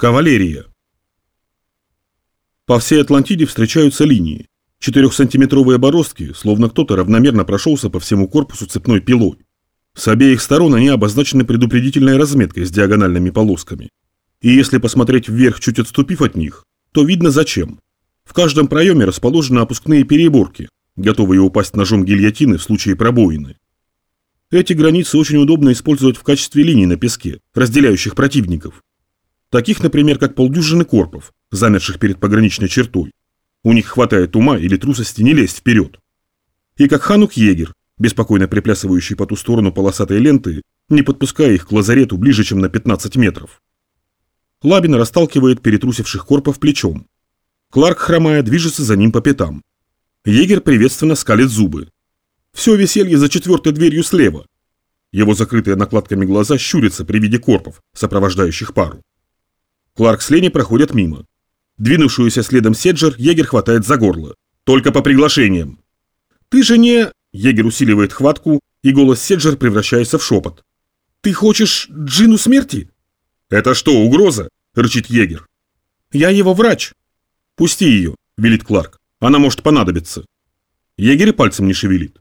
Кавалерия. По всей Атлантиде встречаются линии. Четырехсантиметровые бороздки, словно кто-то равномерно прошелся по всему корпусу цепной пилой. С обеих сторон они обозначены предупредительной разметкой с диагональными полосками. И если посмотреть вверх, чуть отступив от них, то видно зачем. В каждом проеме расположены опускные переборки, готовые упасть ножом гильотины в случае пробоины. Эти границы очень удобно использовать в качестве линий на песке, разделяющих противников. Таких, например, как полдюжины корпов, замерших перед пограничной чертой. У них хватает ума или трусости не лезть вперед. И как Ханук Егер, беспокойно приплясывающий по ту сторону полосатой ленты, не подпуская их к лазарету ближе, чем на 15 метров. Лабин расталкивает перетрусивших корпов плечом. Кларк, хромая, движется за ним по пятам. Егер приветственно скалит зубы. Все веселье за четвертой дверью слева. Его закрытые накладками глаза щурятся при виде корпов, сопровождающих пару. Кларк с Лени проходят мимо. Двинувшуюся следом Седжер егер хватает за горло. Только по приглашениям. «Ты же не...» Егер усиливает хватку, и голос Седжер превращается в шепот. «Ты хочешь Джину смерти?» «Это что, угроза?» – рычит егер. «Я его врач». «Пусти ее», – велит Кларк. «Она может понадобиться». Егерь пальцем не шевелит.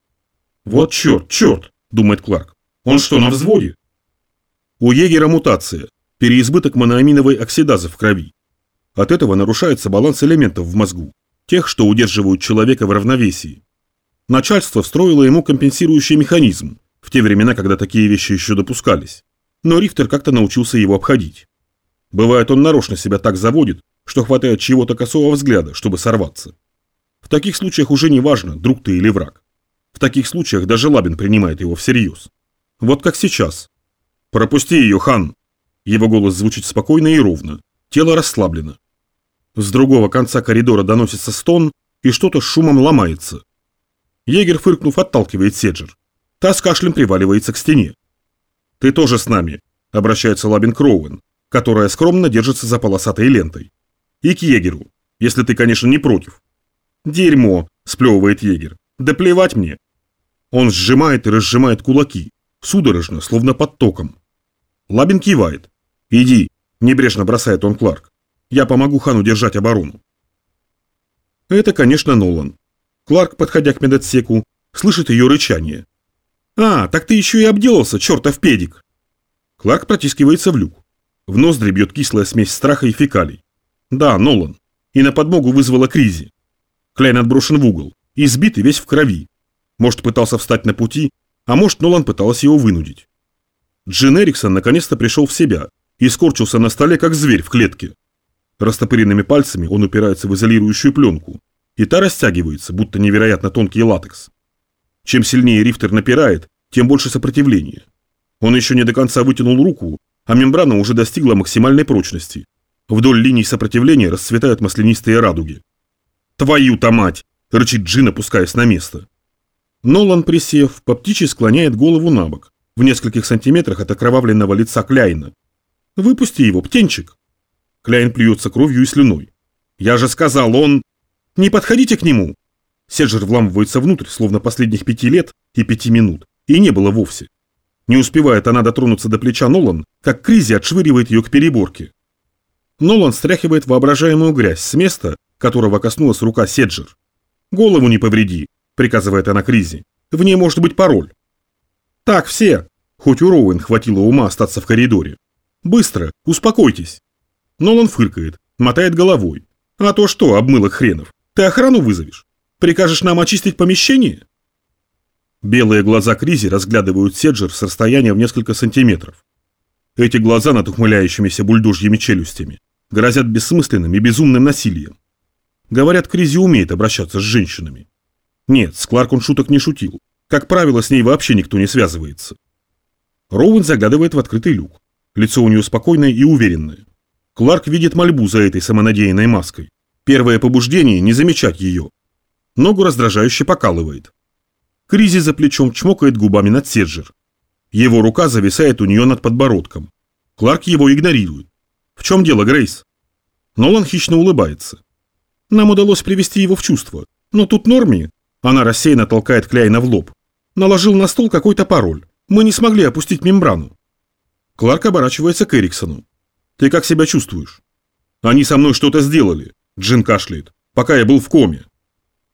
«Вот черт, черт!» – думает Кларк. «Он что, на взводе?» У егера мутация переизбыток моноаминовой оксидазы в крови. От этого нарушается баланс элементов в мозгу, тех, что удерживают человека в равновесии. Начальство встроило ему компенсирующий механизм, в те времена, когда такие вещи еще допускались. Но Рихтер как-то научился его обходить. Бывает, он нарочно себя так заводит, что хватает чего-то косого взгляда, чтобы сорваться. В таких случаях уже не важно, друг ты или враг. В таких случаях даже Лабин принимает его всерьез. Вот как сейчас. «Пропусти ее, хан!» Его голос звучит спокойно и ровно. Тело расслаблено. С другого конца коридора доносится стон, и что-то шумом ломается. Егер, фыркнув, отталкивает Седжер. Та с кашлем приваливается к стене. «Ты тоже с нами», — обращается Лабин Кроуэн, которая скромно держится за полосатой лентой. «И к егеру, если ты, конечно, не против». «Дерьмо», — сплевывает егер. «Да плевать мне». Он сжимает и разжимает кулаки, судорожно, словно под током. Лабин кивает. «Иди», – небрежно бросает он Кларк. «Я помогу Хану держать оборону». Это, конечно, Нолан. Кларк, подходя к медотсеку, слышит ее рычание. «А, так ты еще и обделался, чертов педик!» Кларк протискивается в люк. В ноздри бьет кислая смесь страха и фекалий. Да, Нолан. И на подмогу вызвала Кризи. Кляйн отброшен в угол, избит и весь в крови. Может, пытался встать на пути, а может, Нолан пыталась его вынудить. Джин Эриксон наконец-то пришел в себя и скорчился на столе, как зверь в клетке. Растопыренными пальцами он упирается в изолирующую пленку, и та растягивается, будто невероятно тонкий латекс. Чем сильнее рифтер напирает, тем больше сопротивления. Он еще не до конца вытянул руку, а мембрана уже достигла максимальной прочности. Вдоль линий сопротивления расцветают маслянистые радуги. «Твою-то мать!» – рычит Джин, опускаясь на место. Нолан, присев, по птичьи склоняет голову на бок, в нескольких сантиметрах от окровавленного лица Кляйна. «Выпусти его, птенчик!» Кляйн плюется кровью и слюной. «Я же сказал, он...» «Не подходите к нему!» Седжер вламывается внутрь, словно последних пяти лет и пяти минут, и не было вовсе. Не успевает она дотронуться до плеча Нолан, как Кризи отшвыривает ее к переборке. Нолан стряхивает воображаемую грязь с места, которого коснулась рука Седжер. «Голову не повреди», — приказывает она Кризи. «В ней может быть пароль». «Так, все!» Хоть у Роуэн хватило ума остаться в коридоре. «Быстро! Успокойтесь!» Нолан фыркает, мотает головой. «А то что, обмылок хренов? Ты охрану вызовешь? Прикажешь нам очистить помещение?» Белые глаза Кризи разглядывают Седжер с расстояния в несколько сантиметров. Эти глаза над ухмыляющимися бульдожьими челюстями грозят бессмысленным и безумным насилием. Говорят, Кризи умеет обращаться с женщинами. Нет, с Кларк он шуток не шутил. Как правило, с ней вообще никто не связывается. Роуэн заглядывает в открытый люк. Лицо у нее спокойное и уверенное. Кларк видит мольбу за этой самонадеянной маской. Первое побуждение – не замечать ее. Ногу раздражающе покалывает. Кризи за плечом чмокает губами над Седжер. Его рука зависает у нее над подбородком. Кларк его игнорирует. В чем дело, Грейс? Нолан хищно улыбается. Нам удалось привести его в чувство. Но тут Норми, она рассеянно толкает Кляйна в лоб наложил на стол какой-то пароль. Мы не смогли опустить мембрану. Кларк оборачивается к Эриксону. Ты как себя чувствуешь? Они со мной что-то сделали. Джин кашляет. Пока я был в коме.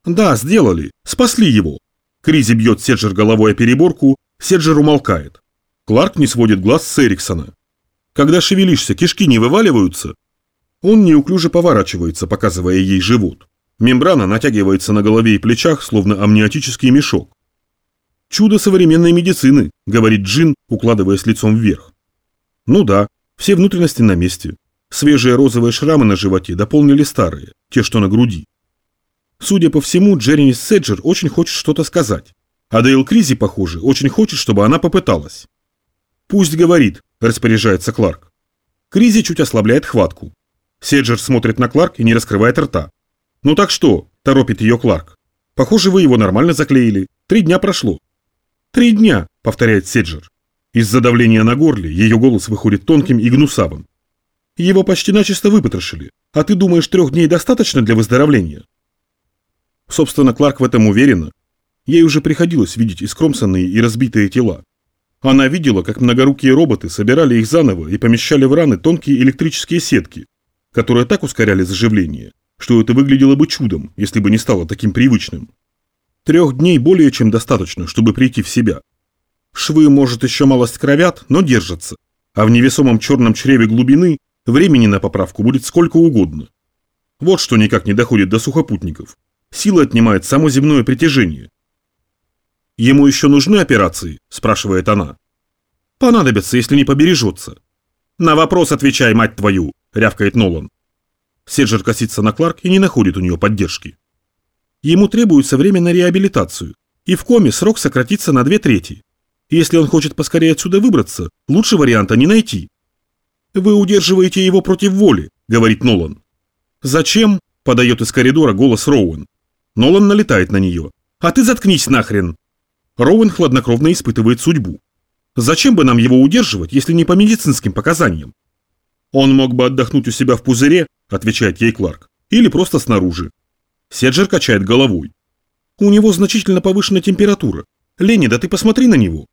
Да, сделали. Спасли его. Кризи бьет Седжер головой о переборку, Седжер умолкает. Кларк не сводит глаз с Эриксона. Когда шевелишься, кишки не вываливаются? Он неуклюже поворачивается, показывая ей живот. Мембрана натягивается на голове и плечах, словно амниотический мешок. «Чудо современной медицины», — говорит Джин, укладываясь лицом вверх. Ну да, все внутренности на месте. Свежие розовые шрамы на животе дополнили старые, те, что на груди. Судя по всему, Джереми Седжер очень хочет что-то сказать. А Дейл Кризи, похоже, очень хочет, чтобы она попыталась. «Пусть говорит», – распоряжается Кларк. Кризи чуть ослабляет хватку. Седжер смотрит на Кларк и не раскрывает рта. «Ну так что?» – торопит ее Кларк. «Похоже, вы его нормально заклеили. Три дня прошло». «Три дня», – повторяет Седжер. Из-за давления на горле ее голос выходит тонким и гнусавым. «Его почти начисто выпотрошили. А ты думаешь, трех дней достаточно для выздоровления?» Собственно, Кларк в этом уверена. Ей уже приходилось видеть искромсанные и разбитые тела. Она видела, как многорукие роботы собирали их заново и помещали в раны тонкие электрические сетки, которые так ускоряли заживление, что это выглядело бы чудом, если бы не стало таким привычным. Трех дней более чем достаточно, чтобы прийти в себя. Швы, может, еще малость кровят, но держатся, а в невесомом черном чреве глубины времени на поправку будет сколько угодно. Вот что никак не доходит до сухопутников. Сила отнимает само земное притяжение. «Ему еще нужны операции?» – спрашивает она. «Понадобятся, если не побережется». «На вопрос отвечай, мать твою!» – рявкает Нолан. Седжер косится на Кларк и не находит у нее поддержки. Ему требуется время на реабилитацию, и в коме срок сократится на две трети. Если он хочет поскорее отсюда выбраться, лучше варианта не найти. «Вы удерживаете его против воли», – говорит Нолан. «Зачем?» – подает из коридора голос Роуэн. Нолан налетает на нее. «А ты заткнись нахрен!» Роуэн хладнокровно испытывает судьбу. Зачем бы нам его удерживать, если не по медицинским показаниям? Он мог бы отдохнуть у себя в пузыре, отвечает ей Кларк, или просто снаружи. Седжер качает головой. У него значительно повышенная температура. Ленни, да ты посмотри на него.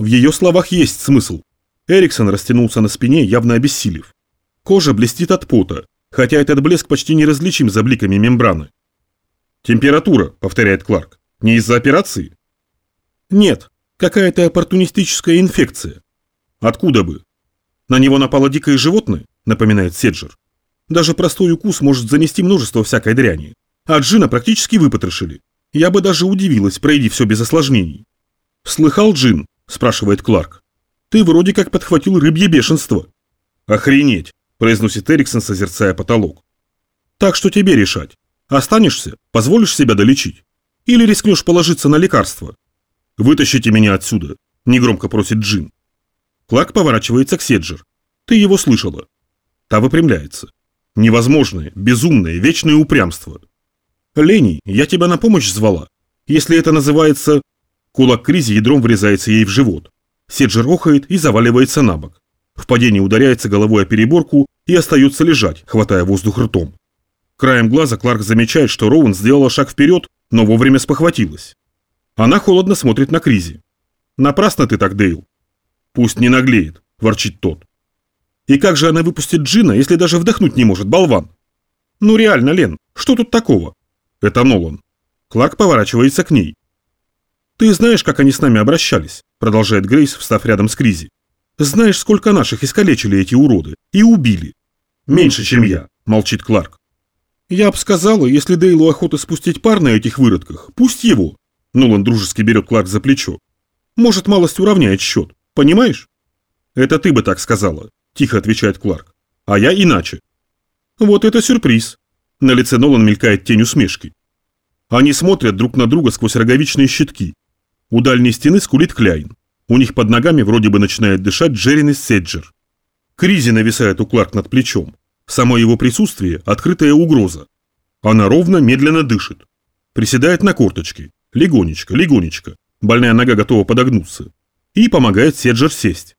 В ее словах есть смысл. Эриксон растянулся на спине, явно обессилев. Кожа блестит от пота, хотя этот блеск почти неразличим за бликами мембраны. «Температура», — повторяет Кларк. «Не из-за операции?» «Нет, какая-то оппортунистическая инфекция». «Откуда бы?» «На него напало дикое животное», — напоминает Седжер. «Даже простой укус может занести множество всякой дряни. А Джина практически выпотрошили. Я бы даже удивилась, пройди все без осложнений». «Слыхал, Джин?» – спрашивает Кларк. «Ты вроде как подхватил рыбье бешенство». «Охренеть!» – произносит Эриксон, созерцая потолок. «Так что тебе решать. Останешься, позволишь себя долечить? Или рискнешь положиться на лекарство? Вытащите меня отсюда, негромко просит Джин. Кларк поворачивается к Седжер. Ты его слышала. Та выпрямляется. Невозможное, безумное, вечное упрямство. Лени, я тебя на помощь звала. Если это называется... Кулак Кризи ядром врезается ей в живот. Седжер охает и заваливается на бок. В падении ударяется головой о переборку и остается лежать, хватая воздух ртом. Краем глаза Кларк замечает, что Роуэн сделала шаг вперед, но вовремя спохватилась. Она холодно смотрит на Кризи. «Напрасно ты так, Дейл». «Пусть не наглеет», – ворчит тот. «И как же она выпустит Джина, если даже вдохнуть не может, болван?» «Ну реально, Лен, что тут такого?» «Это Нолан». Кларк поворачивается к ней. «Ты знаешь, как они с нами обращались?» – продолжает Грейс, встав рядом с Кризи. «Знаешь, сколько наших искалечили эти уроды и убили?» «Меньше, чем я», – молчит Кларк. «Я б сказала, если Дейлу охота спустить пар на этих выродках, пусть его». Нолан дружески берет Кларк за плечо. «Может, малость уравняет счет, понимаешь?» «Это ты бы так сказала», – тихо отвечает Кларк. «А я иначе». «Вот это сюрприз». На лице Нолан мелькает тень усмешки. Они смотрят друг на друга сквозь роговичные щитки. У дальней стены скулит Кляйн. У них под ногами вроде бы начинает дышать Джерин и Седжер. Кризи нависает у Кларк над плечом. Само его присутствие – открытая угроза. Она ровно, медленно дышит. Приседает на корточки. Легонечко, легонечко. Больная нога готова подогнуться. И помогает Седжер сесть.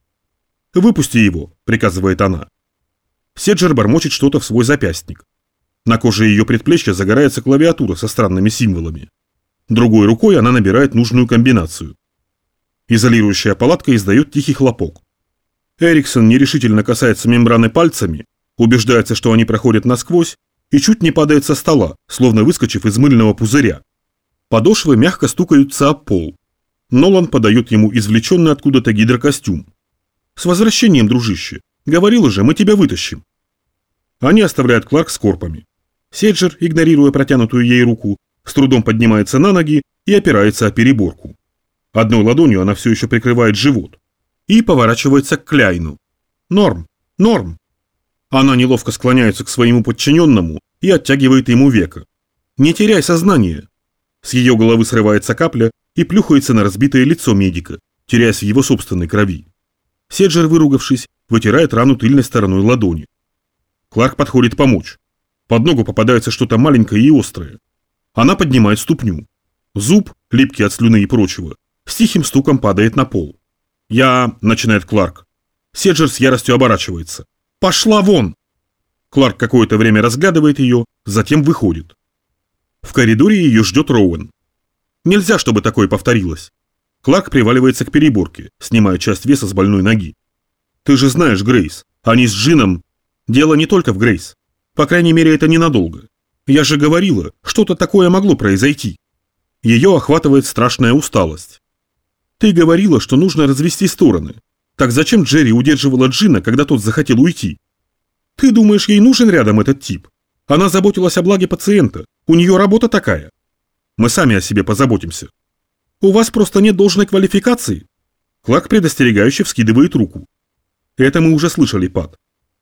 «Выпусти его», – приказывает она. Седжер бормочет что-то в свой запястник. На коже ее предплечья загорается клавиатура со странными символами. Другой рукой она набирает нужную комбинацию. Изолирующая палатка издает тихий хлопок. Эриксон нерешительно касается мембраны пальцами, убеждается, что они проходят насквозь, и чуть не падает со стола, словно выскочив из мыльного пузыря. Подошвы мягко стукаются об пол. Нолан подает ему извлеченный откуда-то гидрокостюм. «С возвращением, дружище! Говорил уже, мы тебя вытащим!» Они оставляют Кларк с корпами. Седжер, игнорируя протянутую ей руку, с трудом поднимается на ноги и опирается о переборку. Одной ладонью она все еще прикрывает живот. И поворачивается к Кляйну. «Норм! Норм!» Она неловко склоняется к своему подчиненному и оттягивает ему века. «Не теряй сознание!» С ее головы срывается капля и плюхается на разбитое лицо медика, теряясь в его собственной крови. Седжер, выругавшись, вытирает рану тыльной стороной ладони. Кларк подходит помочь. Под ногу попадается что-то маленькое и острое. Она поднимает ступню. Зуб, липкий от слюны и прочего, с тихим стуком падает на пол. «Я...» – начинает Кларк. Седжер с яростью оборачивается. «Пошла вон!» Кларк какое-то время разглядывает ее, затем выходит. В коридоре ее ждет Роуэн. Нельзя, чтобы такое повторилось. Кларк приваливается к переборке, снимая часть веса с больной ноги. Ты же знаешь, Грейс, они с Джином... Дело не только в Грейс. По крайней мере, это ненадолго. Я же говорила, что-то такое могло произойти. Ее охватывает страшная усталость. Ты говорила, что нужно развести стороны. Так зачем Джерри удерживала Джина, когда тот захотел уйти? Ты думаешь, ей нужен рядом этот тип? Она заботилась о благе пациента. У нее работа такая. Мы сами о себе позаботимся. У вас просто нет должной квалификации. Клак предостерегающе вскидывает руку. Это мы уже слышали, Пат.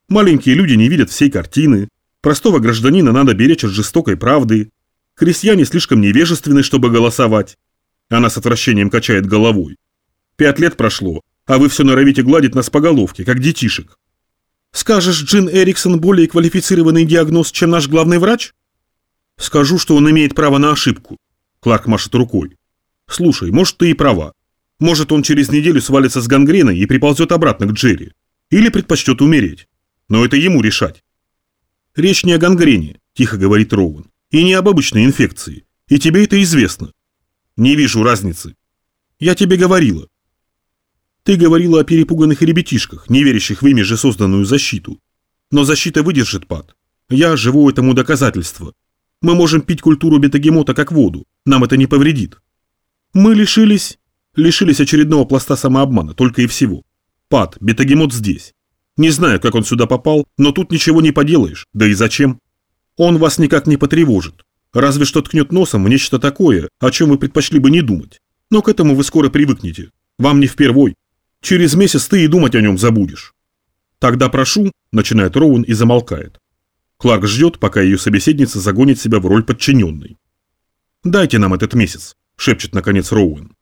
Маленькие люди не видят всей картины. Простого гражданина надо беречь от жестокой правды. Крестьяне слишком невежественны, чтобы голосовать. Она с отвращением качает головой. Пять лет прошло, а вы все норовите гладить нас по головке, как детишек. Скажешь, Джин Эриксон более квалифицированный диагноз, чем наш главный врач? Скажу, что он имеет право на ошибку. Кларк машет рукой. Слушай, может, ты и права. Может, он через неделю свалится с гангреной и приползет обратно к Джерри. Или предпочтет умереть. Но это ему решать. Речь не о гангрене, тихо говорит Роуэн. И не об обычной инфекции. И тебе это известно. Не вижу разницы. Я тебе говорила. Ты говорила о перепуганных ребятишках, не верящих в ими же созданную защиту. Но защита выдержит пад. Я живу этому доказательство. Мы можем пить культуру бетагемота как воду. Нам это не повредит. Мы лишились... Лишились очередного пласта самообмана, только и всего. Пад, бетагемот здесь. Не знаю, как он сюда попал, но тут ничего не поделаешь. Да и зачем? Он вас никак не потревожит. Разве что ткнет носом в нечто такое, о чем вы предпочли бы не думать. Но к этому вы скоро привыкнете. Вам не впервой. Через месяц ты и думать о нем забудешь. Тогда прошу, начинает Роуэн и замолкает. Кларк ждет, пока ее собеседница загонит себя в роль подчиненной. «Дайте нам этот месяц», – шепчет наконец Роуэн.